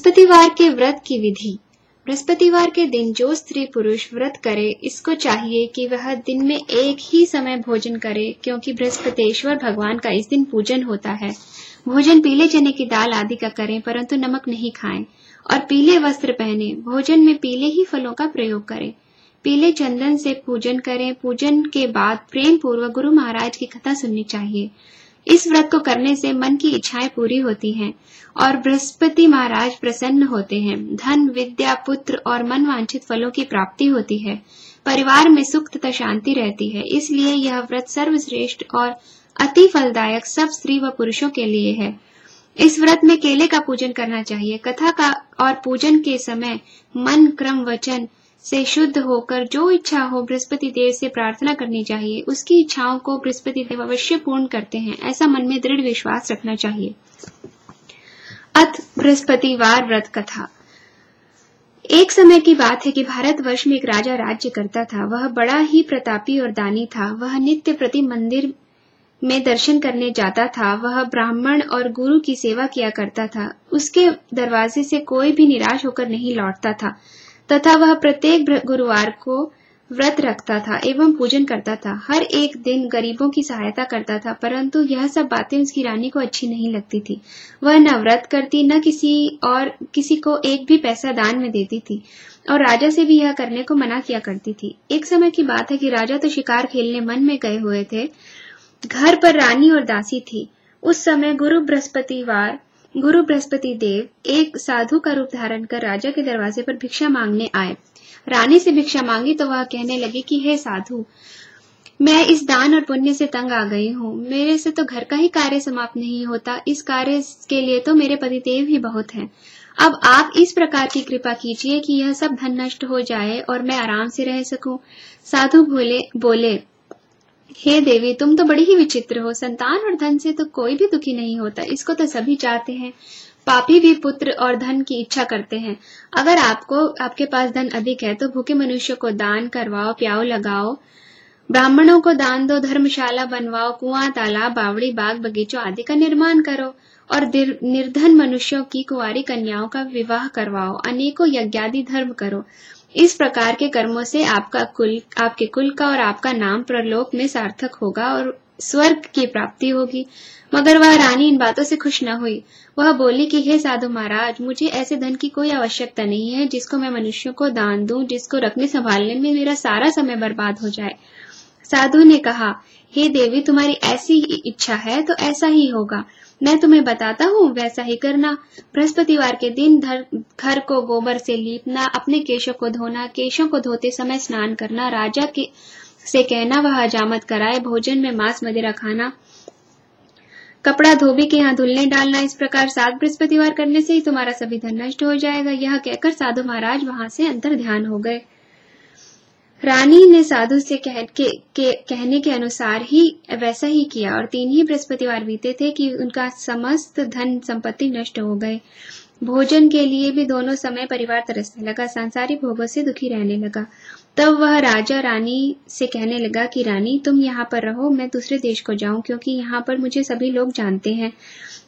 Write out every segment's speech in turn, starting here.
बृहस्पतिवार के व्रत की विधि। बृहस्पतिवार के दिन जो स्त्री पुरुष व्रत करे, इसको चाहिए कि वह दिन में एक ही समय भोजन करे, क्योंकि बृहस्पतिश्वर भगवान का इस दिन पूजन होता है। भोजन पीले चने की दाल आदि का करें, परंतु नमक नहीं खाएँ, और पीले वस्त्र पहने, भोजन में पीले ही फलों का प्रयोग करें। पीले चंदन से पूजन करें, पूजन के बाद प्रेम पूर्वक गुरु महाराज की कथा सुननी चाहिए। इस व्रत को करने से मन की इच्छाएँ पूरी होती हैं और बृहस्पति महाराज प्रसन्न होते हैं। धन, विद्या, पुत्र और मन वांछित फलों की प्राप्ति होती है। परिवार में सुख तथा शांति रहती है। इसलिए यह व्रत सर्वश्रेष्ठ और अति फलदायक सब स्त्री व पुरुषों के लिए है। इस व्रत में केले का पूजन करना चाहिए। कथा का और पूजन के समय मन, क्रम, वचन से शुद्ध होकर जो इच्छा हो बृहस्पति देव से प्रार्थना करनी चाहिए, उसकी इच्छाओं को बृहस्पति देव अवश्य पूर्ण करते हैं। ऐसा मन में दृढ़ विश्वास रखना चाहिए। अथ बृहस्पतिवार व्रत कथा। एक समय की बात है कि भारतवर्ष में एक राजा राज्य करता था। वह बड़ा ही प्रतापी और दानी था। वह नित्य प्रति मंदिर में दर्शन करने जाता था। वह ब्राह्मण और गुरु की सेवा किया करता था। उसके दरवाजे से कोई भी निराश होकर नहीं लौटता था। तथा वह प्रत्येक गुरुवार को व्रत रखता था एवं पूजन करता था। हर एक दिन गरीबों की सहायता करता था, परंतु यह सब बातें उसकी रानी को अच्छी नहीं लगती थी। वह न व्रत करती, न किसी और, किसी को एक भी पैसा दान में देती थी और राजा से भी यह करने को मना किया करती थी। एक समय की बात है कि राजा तो शिकार खेलने मन में गए हुए थे। घर पर रानी और दासी थी। उस समय गुरु बृहस्पतिवार गुरु बृहस्पति देव एक साधु का रूप धारण कर राजा के दरवाजे पर भिक्षा मांगने आए रानी से भिक्षा मांगी तो वह कहने लगी कि, हे साधु, मैं इस दान और पुण्य से तंग आ गई हूँ मेरे से तो घर का ही कार्य समाप्त नहीं होता इस कार्य के लिए तो मेरे पतिदेव ही बहुत हैं। अब आप इस प्रकार की कृपा कीजिए कि यह सब धन नष्ट हो जाए और मैं आराम से रह सकूँ। साधु बोले हे देवी, तुम तो बड़ी ही विचित्र हो। संतान और धन से तो कोई भी दुखी नहीं होता। इसको तो सभी चाहते हैं। पापी भी पुत्र और धन की इच्छा करते हैं। अगर आपको, आपके पास धन अधिक है तो भूखे मनुष्य को दान करवाओ प्याओ लगाओ। ब्राह्मणों को दान दो, धर्मशाला बनवाओ, कुआँ, तालाब, बावड़ी, बाग, बगीचों आदि का निर्माण करो। और निर्धन मनुष्यों की कुंवारी कन्याओं का विवाह करवाओ। अनेकों यज्ञादि धर्म करो। इस प्रकार के कर्मों से आपका कुल, आपके कुल का और आपका नाम प्रलोक में सार्थक होगा और स्वर्ग की प्राप्ति होगी। मगर वह रानी इन बातों से खुश न हुई। वह बोली कि, हे साधु महाराज, मुझे ऐसे धन की कोई आवश्यकता नहीं है जिसको मैं मनुष्यों को दान दूँ, जिसको रखने संभालने में मेरा सारा समय बर्बाद हो जाए। साधु ने कहा, हे देवी, तुम्हारी ऐसी इच्छा है तो ऐसा ही होगा। मैं तुम्हें बताता हूँ, वैसा ही करना। बृहस्पतिवार के दिन घर को गोबर से लीपना, अपने केशों को धोना केशों को धोते समय स्नान करना, राजा के, से कहना, वह हजामत कराए, भोजन में मांस मदिरा खाना। कपड़ा धोबी के यहाँ धुलने डालना, इस प्रकार सात बृहस्पतिवार करने से ही तुम्हारा सभी धन नष्ट हो जाएगा। यह कहकर साधु महाराज वहाँ से अंतर ध्यान हो गए। रानी ने साधु से कह, के, के, कहने के अनुसार ही वैसा ही किया और तीन ही बृहस्पतिवार बीते थे कि उनका समस्त धन संपत्ति नष्ट हो गए। भोजन के लिए भी दोनों समय परिवार तरसने लगा सांसारिक भोगों से दुखी रहने लगा। तब वह राजा रानी से कहने लगा कि रानी तुम यहाँ पर रहो मैं दूसरे देश को जाऊँ क्योंकि यहाँ पर मुझे सभी लोग जानते हैं।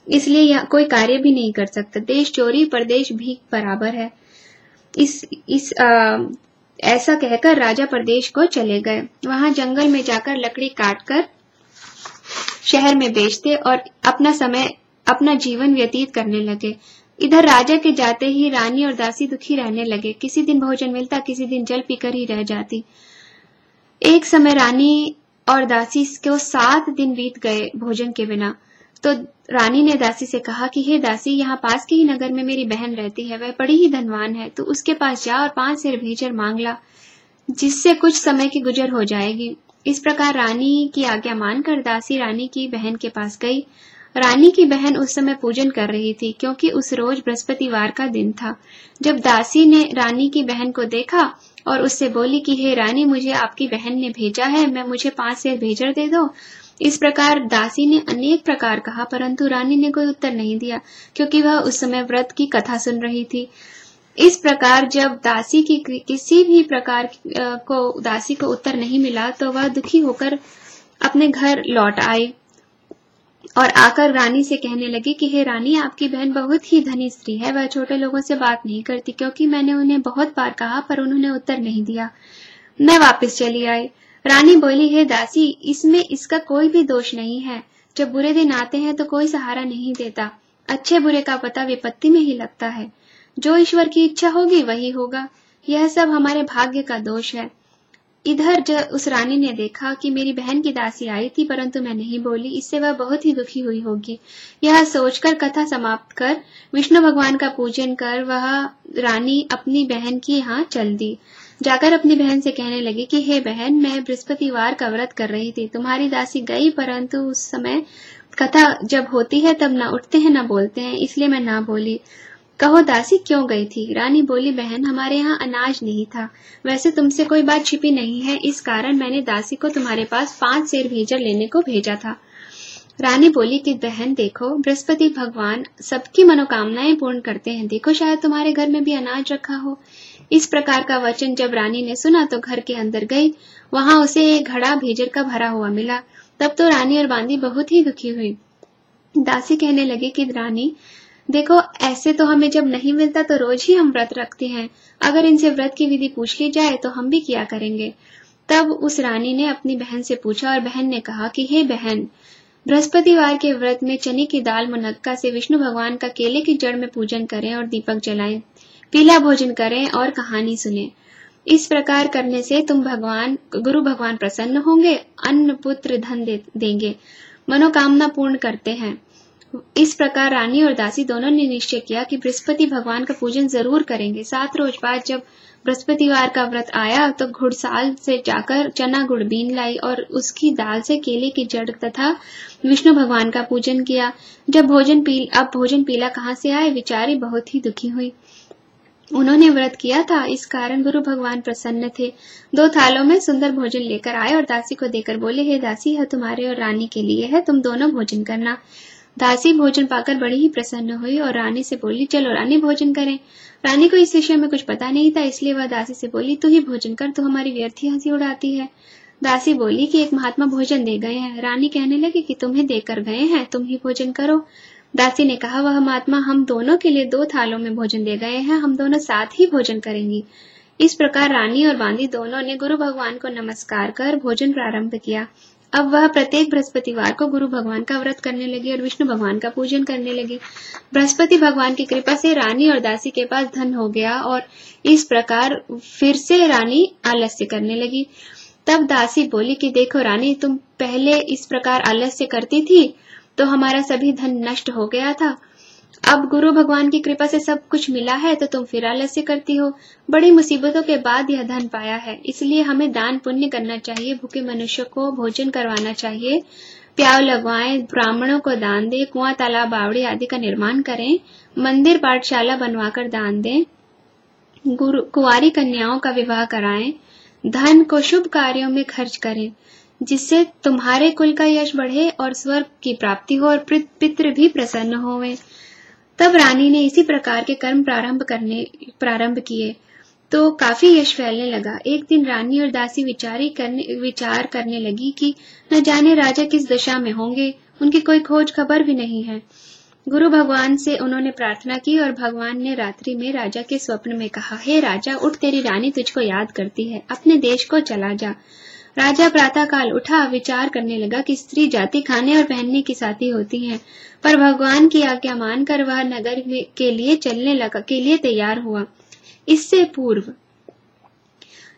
इसलिए कोई कार्य भी नहीं कर सकता। देश चोरी प्रदेश भी बराबर है। इस इस आ, ऐसा कहकर राजा प्रदेश को चले गए। वहाँ जंगल में जाकर लकड़ी काटकर शहर में बेचते और अपना समय, अपना जीवन व्यतीत करने लगे। इधर राजा के जाते ही रानी और दासी दुखी रहने लगे। किसी दिन भोजन मिलता, किसी दिन जल पीकर ही रह जाती। एक समय रानी और दासी को सात दिन बीत गए भोजन के बिना। तो रानी ने दासी से कहा कि, हे दासी, यहाँ पास के ही नगर में मेरी बहन रहती है, वह बड़ी ही धनवान है तो उसके पास जा और पाँच सिर भेजर मांग ला, जिससे कुछ समय की गुजर हो जाएगी। इस प्रकार रानी की आज्ञा मानकर दासी रानी की बहन के पास गई। रानी की बहन उस समय पूजन कर रही थी, क्योंकि उस रोज बृहस्पतिवार का दिन था। जब दासी ने रानी की बहन को देखा और उससे बोली कि, हे रानी, मुझे आपकी बहन ने भेजा है, मैं मुझे पाँच सेर भेजर दे दो इस प्रकार दासी ने अनेक प्रकार कहा, परंतु रानी ने कोई उत्तर नहीं दिया, क्योंकि वह उस समय व्रत की कथा सुन रही थी। इस प्रकार जब दासी की किसी भी प्रकार को, दासी को उत्तर नहीं मिला तो वह दुखी होकर अपने घर लौट आई और आकर रानी से कहने लगी कि, हे रानी, आपकी बहन बहुत ही धनी स्त्री है, वह छोटे लोगों से बात नहीं करती, क्योंकि मैंने उन्हें बहुत बार कहा, पर उन्होंने उत्तर नहीं दिया। मैं वापस चली आई। रानी बोली, है दासी, इसमें इसका कोई भी दोष नहीं है। जब बुरे दिन आते हैं तो कोई सहारा नहीं देता। अच्छे बुरे का पता विपत्ति में ही लगता है। जो ईश्वर की इच्छा होगी, वही होगा। यह सब हमारे भाग्य का दोष है। इधर जब उस रानी ने देखा कि मेरी बहन की दासी आई थी, परंतु मैं नहीं बोली। इससे वह बहुत ही दुखी हुई होगी। यह सोचकर कथा समाप्त कर, विष्णु भगवान का पूजन कर, वह रानी अपनी बहन की यहाँ चल दी। जाकर अपनी बहन से कहने लगी कि, हे बहन, मैं बृहस्पतिवार का व्रत कर रही थी। तुम्हारी दासी गई, परंतु उस समय कथा जब होती है, तब ना उठते हैं, ना बोलते हैं, इसलिए मैं ना बोली। कहो, दासी क्यों गई थी? रानी बोली, बहन, हमारे यहाँ अनाज नहीं था। वैसे तुमसे कोई बात छिपी नहीं है। इस कारण मैंने दासी को तुम्हारे पास पाँच शेर भेजर लेने को भेजा था। रानी बोली कि, बहन, देखो, बृहस्पति भगवान सबकी मनोकामनाएँ पूर्ण करते हैं। देखो, शायद तुम्हारे घर में भी अनाज रखा हो। इस प्रकार का वचन जब रानी ने सुना तो घर के अंदर गई। वहाँ उसे एक घड़ा भेजर का भरा हुआ मिला। तब तो रानी और बांदी बहुत ही दुखी हुई। दासी कहने लगी कि, रानी, देखो, ऐसे तो हमें जब नहीं मिलता तो रोज ही हम व्रत रखते हैं। अगर इनसे व्रत की विधि पूछ ली जाए तो हम भी किया करेंगे। तब उस रानी ने अपनी बहन से पूछा और बहन ने कहा कि, हे बहन, बृहस्पतिवार के व्रत में चने की दाल मुनक्का से विष्णु भगवान का केले की जड़ में पूजन करें और दीपक जलाएँ। पीला भोजन करें और कहानी सुने। इस प्रकार करने से तुम भगवान गुरु भगवान प्रसन्न होंगे अन्न पुत्र धन दे, देंगे। मनोकामना पूर्ण करते हैं। इस प्रकार रानी और दासी दोनों ने निश्चय किया कि बृहस्पति भगवान का पूजन ज़रूर करेंगे। सात रोज बाद जब बृहस्पतिवार का व्रत आया तो घुड़साल से जाकर चना गुड़ बीन लाई और उसकी दाल से केले की जड़ तथा विष्णु भगवान का पूजन किया। जब भोजन पी अब भोजन पीला कहाँ से आए? विचारी बहुत ही दुखी हुई। उन्होंने व्रत किया था। इस कारण गुरु भगवान प्रसन्न थे। दो थालों में सुंदर भोजन लेकर आए और दासी को देकर बोले, हे दासी है तुम्हारे और रानी के लिए है। तुम दोनों भोजन करना दासी भोजन पाकर बड़ी ही प्रसन्न हुई और रानी से बोली, चलो रानी, भोजन करें रानी को इस विषय में कुछ पता नहीं था, इसलिए वह दासी से बोली, तू ही भोजन कर तो हमारी व्यर्थी हँसी उड़ाती है दासी बोली कि एक महात्मा भोजन दे गए हैं। रानी कहने लगी कि तुम्हें देकर गए हैं, तुम ही भोजन करो। दासी ने कहा, वह महात्मा, हम दोनों के लिए दो थालों में भोजन दे गए हैं, हम दोनों साथ ही भोजन करेंगी इस प्रकार रानी और बांदी दोनों ने गुरु भगवान को नमस्कार कर भोजन प्रारंभ किया। अब वह प्रत्येक बृहस्पतिवार को गुरु भगवान का व्रत करने लगी और विष्णु भगवान का पूजन करने लगी। बृहस्पति भगवान की कृपा से रानी और दासी के पास धन हो गया और इस प्रकार फिर से रानी आलस्य करने लगी। तब दासी बोली कि, देखो रानी, तुम पहले इस प्रकार आलस्य करती थी तो हमारा सभी धन नष्ट हो गया था। अब गुरु भगवान की कृपा से सब कुछ मिला है तो तुम फिर आलस्य करती हो। बड़ी मुसीबतों के बाद यह धन पाया है। इसलिए हमें दान पुण्य करना चाहिए, भूखे मनुष्य को भोजन करवाना चाहिए। प्याव लगवाएँ, ब्राह्मणों को दान दें, कुआँ, तालाब, बावड़ी आदि का निर्माण करें, मंदिर, पाठशाला बनवाकर दान दें, गुरु कुआरी कन्याओं का विवाह कराएँ, धन को शुभ कार्यों में खर्च करें। जिससे तुम्हारे कुल का यश बढ़े और स्वर्ग की प्राप्ति हो और पितृ भी प्रसन्न होवे। तब रानी ने इसी प्रकार के कर्म प्रारंभ करने, प्रारंभ किए। तो काफ़ी यश फैलने लगा। एक दिन रानी और दासी विचारी करने, विचार करने लगी कि न जाने राजा किस दशा में होंगे। उनकी कोई खोज खबर भी नहीं है। गुरु भगवान से उन्होंने प्रार्थना की और भगवान ने रात्रि में राजा के स्वप्न में कहा, हे राजा, उठ तेरी रानी तुझको याद करती है। अपने देश को चला जा। राजा प्रातः काल उठा, विचार करने लगा कि स्त्री जाति खाने और पहनने की साथी होती है, पर भगवान की आज्ञा मानकर वह नगर के लिए चलने लगा, के लिए तैयार हुआ। इससे पूर्व,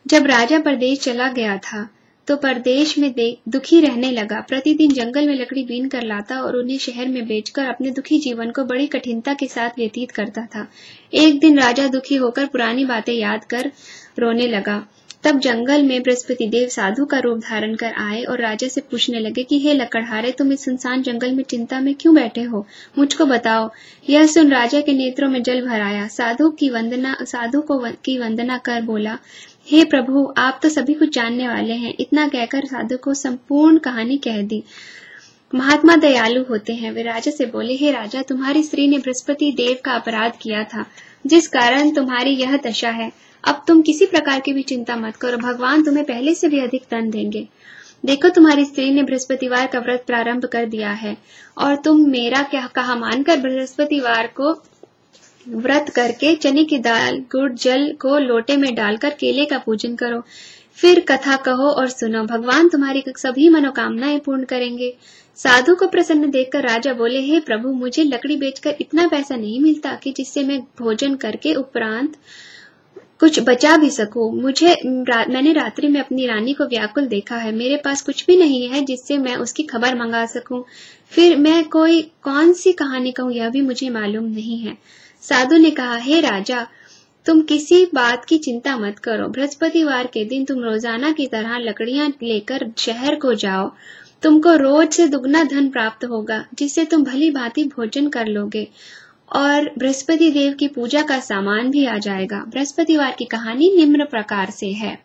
जब राजा प्रदेश चला गया था तो परदेश में दुखी रहने लगा। प्रतिदिन जंगल में लकड़ी बीन कर लाता और उन्हें शहर में बेचकर अपने दुखी जीवन को बड़ी कठिनता के साथ व्यतीत करता था। एक दिन राजा दुखी होकर पुरानी बातें याद कर रोने लगा। तब जंगल में बृहस्पति देव साधु का रूप धारण कर आए और राजा से पूछने लगे कि हे लकड़हारे तुम इस इंसान जंगल में चिंता में क्यों बैठे हो? मुझको बताओ। यह सुन राजा के नेत्रों में जल भर आया। साधु की वंदना साधु को व, की वंदना कर बोला हे प्रभु आप तो सभी कुछ जानने वाले हैं। इतना कहकर साधु को संपूर्ण कहानी कह दी। महात्मा दयालु होते हैं। वे राजा से बोले हे राजा तुम्हारी स्त्री ने बृहस्पति देव का अपराध किया था। जिस कारण तुम्हारी यह दशा है। अब तुम किसी प्रकार की भी चिंता मत करो। भगवान तुम्हें पहले से भी अधिक धन देंगे। देखो, तुम्हारी स्त्री ने बृहस्पतिवार का व्रत प्रारंभ कर दिया है और तुम मेरा क्या कहा मानकर बृहस्पतिवार को व्रत करके चने की दाल, गुड़, जल को लोटे में डालकर केले का पूजन करो। फिर कथा कहो और सुनो, भगवान तुम्हारी सभी मनोकामनाएँ पूर्ण करेंगे। साधु को प्रसन्न देखकर राजा बोले, हे प्रभु, मुझे लकड़ी बेचकर इतना पैसा नहीं मिलता कि जिससे मैं भोजन करके उपरांत कुछ बचा भी सकूँ। मुझे रा, मैंने रात्रि में अपनी रानी को व्याकुल देखा है। मेरे पास कुछ भी नहीं है जिससे मैं उसकी खबर मंगा सकूँ। फिर मैं कोई कौन सी कहानी कहूँ यह भी मुझे मालूम नहीं है। साधु ने कहा हे राजा तुम किसी बात की चिंता मत करो। बृहस्पतिवार के दिन तुम रोज़ाना की तरह लकड़ियाँ लेकर शहर को जाओ। तुमको रोज से दुगना धन प्राप्त होगा जिससे तुम भली भांति भोजन कर लोगे। और बृहस्पति देव की पूजा का सामान भी आ जाएगा। बृहस्पतिवार की कहानी निम्न प्रकार से है।